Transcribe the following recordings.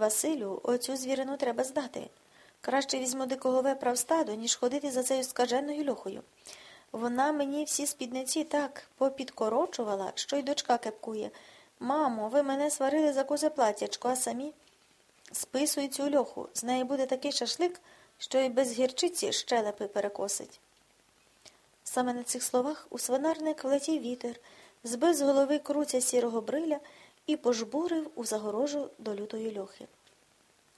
Василю, оцю звірину треба здати. Краще візьму дикого вепра в стадо, ніж ходити за цією скаженою льохою. Вона мені всі спідниці так попідкорочувала, що й дочка кепкує. Мамо, ви мене сварили за козе платячко, а самі списують цю льоху. З неї буде такий шашлик, що й без гірчиці щелепи перекосить. Саме на цих словах у свинарник влетів вітер, збив з голови круця сірого бриля і пожбурив у загорожу до лютої льохи.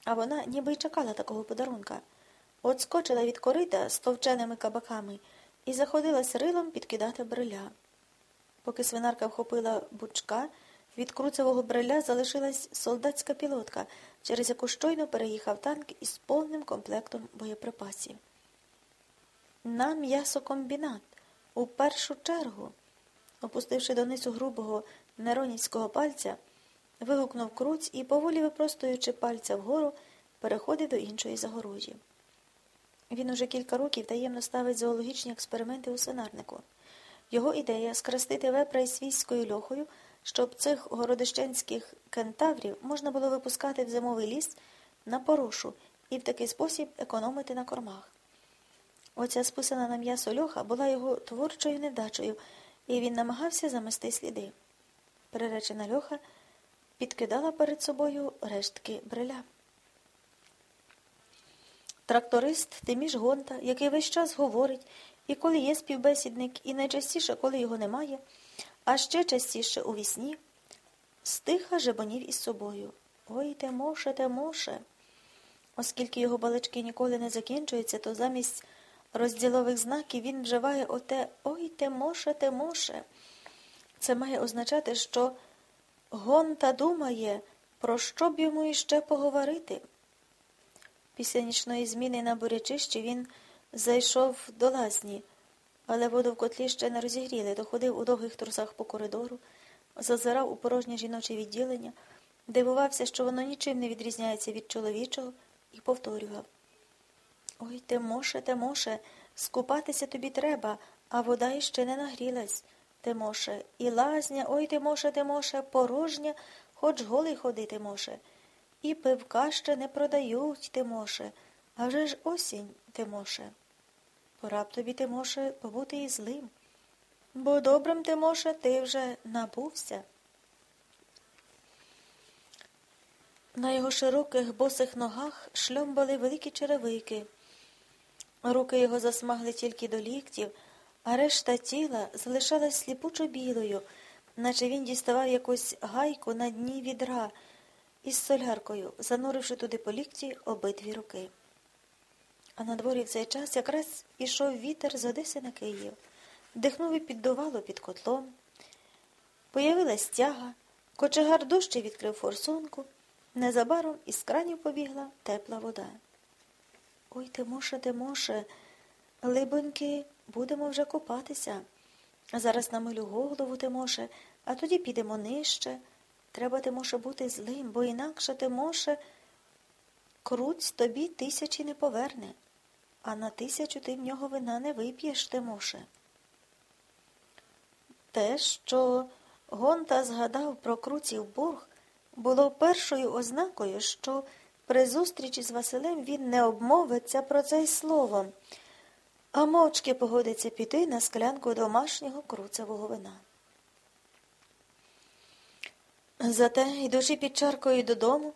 А вона ніби й чекала такого подарунка. От скочила від корита з товченими кабаками і заходилась рилом підкидати бриля. Поки свинарка вхопила бучка, від круцевого бриля залишилась солдатська пілотка, через яку щойно переїхав танк із повним комплектом боєприпасів. На м'ясокомбінат у першу чергу, опустивши донизу грубого неронівського пальця, вигукнув круць і, поволі випростуючи пальця вгору, переходив до іншої загорожі. Він уже кілька років таємно ставить зоологічні експерименти у свинарнику. Його ідея скрестити вепра із свійською льохою, щоб цих городищенських кентаврів можна було випускати в зимовий ліс на порошу і в такий спосіб економити на кормах. Оця списана на м'ясо льоха була його творчою невдачею, і він намагався замести сліди. Приречена льоха підкидала перед собою рештки бриля. Тракторист Тиміш Гонта, який весь час говорить, і коли є співбесідник, і найчастіше, коли його немає, а ще частіше у вісні, стиха жебонів із собою. Ой, Тимоше, Тимоше. Оскільки його балачки ніколи не закінчуються, то замість розділових знаків він вживає оте Ой, Тимоше, Тимоше. Це має означати, що Гонта думає, про що б йому іще поговорити. Після нічної зміни на бурячищі він зайшов до лазні, але воду в котлі ще не розігріли, доходив у довгих трусах по коридору, зазирав у порожнє жіноче відділення, дивувався, що воно нічим не відрізняється від чоловічого, і повторював Ой, Тимоше, Тимоше, скупатися тобі треба, а вода іще не нагрілась. Тимоше, і лазня, ой Тимоше, Тимоше, порожня, хоч голий ходити може. І пивка ще не продають, Тимоше, а вже ж осінь, Тимоше. Пора б тобі, Тимоше, побути і злим. Бо добрим, Тимоше, ти вже набувся. На його широких босих ногах шльомбали великі черевики. Руки його засмагли тільки до ліктів, а решта тіла залишалась сліпучо білою, наче він діставав якусь гайку на дні відра із соляркою, зануривши туди по лікті обидві руки. А на дворі в цей час якраз ішов вітер з Одеси на Київ, дихнув і піддувало під котлом. Появилась тяга, кочегар дужче відкрив форсунку, незабаром із кранів побігла тепла вода. Ой, Тимоше, Тимоше, либоньки, будемо вже купатися. Зараз намилю голову, Тимоше, а тоді підемо нижче. Треба, Тимоше, бути злим, бо інакше, Тимоше, круць тобі тисячі не поверне, а на тисячу ти в нього вина не вип'єш, Тимоше. Те, що Гонта згадав про круців борг, було першою ознакою, що при зустрічі з Василем він не обмовиться про це й словом, а мовчки погодиться піти на склянку домашнього круцевого вина. Зате, йдучи під чаркою додому,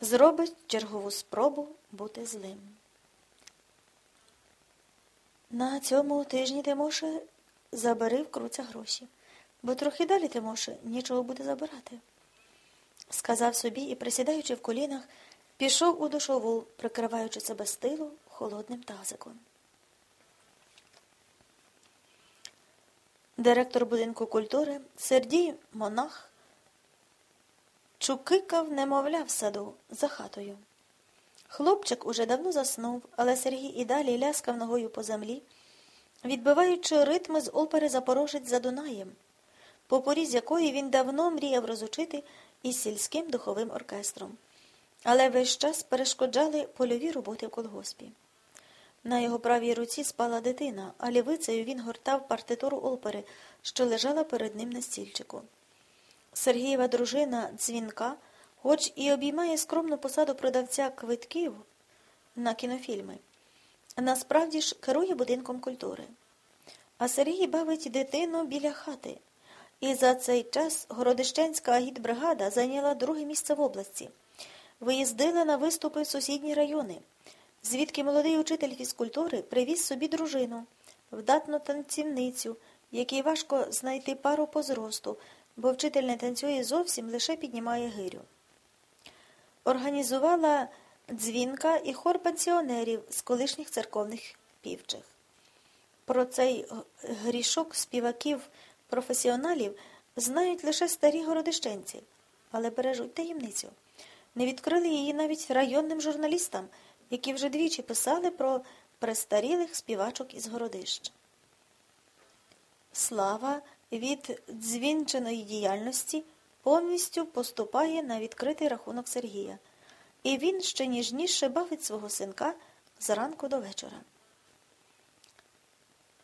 зробить чергову спробу бути злим. На цьому тижні Тимоше забери в круця гроші, бо трохи далі Тимоше нічого буде забирати. Сказав собі і, присідаючи в колінах, пішов у душову, прикриваючи себе стилу холодним тазиком. Директор будинку культури Сердій Монах чукикав, немовля в саду за хатою. Хлопчик уже давно заснув, але Сергій і далі ляскав ногою по землі, відбиваючи ритми з опери Запорожець за Дунаєм, по порі якої він давно мріяв розучити із сільським духовим оркестром. Але весь час перешкоджали польові роботи в колгоспі. На його правій руці спала дитина, а лівицею він гортав партитуру опери, що лежала перед ним на стільчику. Сергієва дружина дзвінка хоч і обіймає скромну посаду продавця квитків на кінофільми, насправді ж керує будинком культури. А Сергій бавить дитину біля хати. І за цей час Городищенська агітбригада зайняла друге місце в області, виїздила на виступи в сусідні райони, звідки молодий учитель фізкультури привіз собі дружину, вдатну танцівницю, якій важко знайти пару по зросту, бо вчитель не танцює зовсім, лише піднімає гирю. Організувала дзвінка і хор пенсіонерів з колишніх церковних півчих. Про цей грішок співаків професіоналів знають лише старі городищенці, але бережуть таємницю. Не відкрили її навіть районним журналістам, які вже двічі писали про престарілих співачок із городищ. Слава від дзвінченої діяльності повністю поступає на відкритий рахунок Сергія, і він ще ніжніше бавить свого синка зранку до вечора.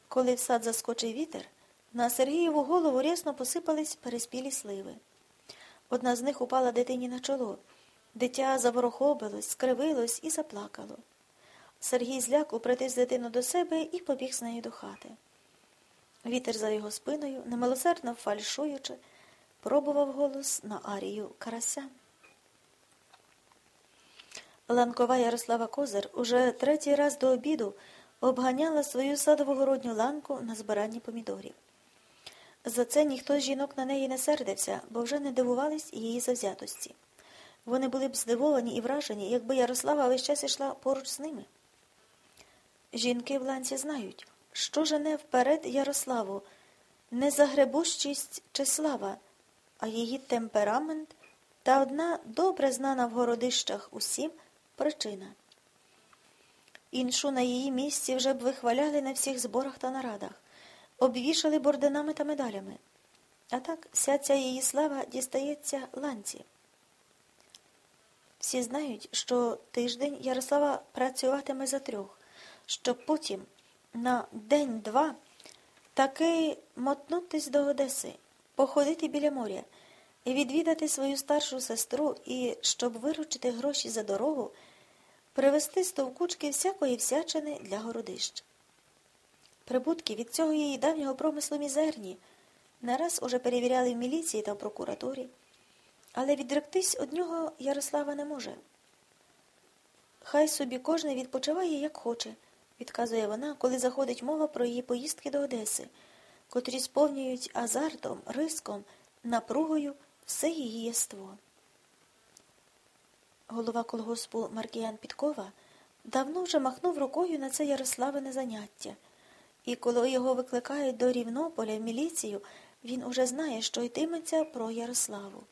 Коли в сад заскочив вітер, на Сергієву голову рясно посипались переспілі сливи. Одна з них упала дитині на чоло. Дитя заворохобилось, скривилось і заплакало. Сергій зляку притис дитину до себе і побіг з нею до хати. Вітер за його спиною, немилосердно фальшуючи, пробував голос на арію карася. Ланкова Ярослава Козир уже третій раз до обіду обганяла свою садово-городню ланку на збиранні помідорів. За це ніхто з жінок на неї не сердився, бо вже не дивувались її завзятості. Вони були б здивовані і вражені, якби Ярослава весь час йшла поруч з ними. Жінки в ланці знають, що жене вперед Ярославу, не загребущість чи слава, а її темперамент та одна добре знана в городищах усім причина. Іншу на її місці вже б вихваляли на всіх зборах та нарадах, обвішали бординами та медалями. А так вся ця її слава дістається ланці. Всі знають, що тиждень Ярослава працюватиме за трьох, щоб потім на день-два таки мотнутись до Одеси, походити біля моря відвідати свою старшу сестру і, щоб виручити гроші за дорогу, привезти стовкучки всякої всячини для городищ. Прибутки від цього її давнього промислу мізерні, не раз уже перевіряли в міліції та в прокуратурі, але відректись од нього Ярослава не може. Хай собі кожен відпочиває, як хоче, відказує вона, коли заходить мова про її поїздки до Одеси, котрі сповнюють азартом, риском, напругою все її єство. Голова колгоспу Маркіян Підкова давно вже махнув рукою на це Ярославине заняття, і коли його викликають до Рівнополя в міліцію, він уже знає, що йтиметься про Ярославу.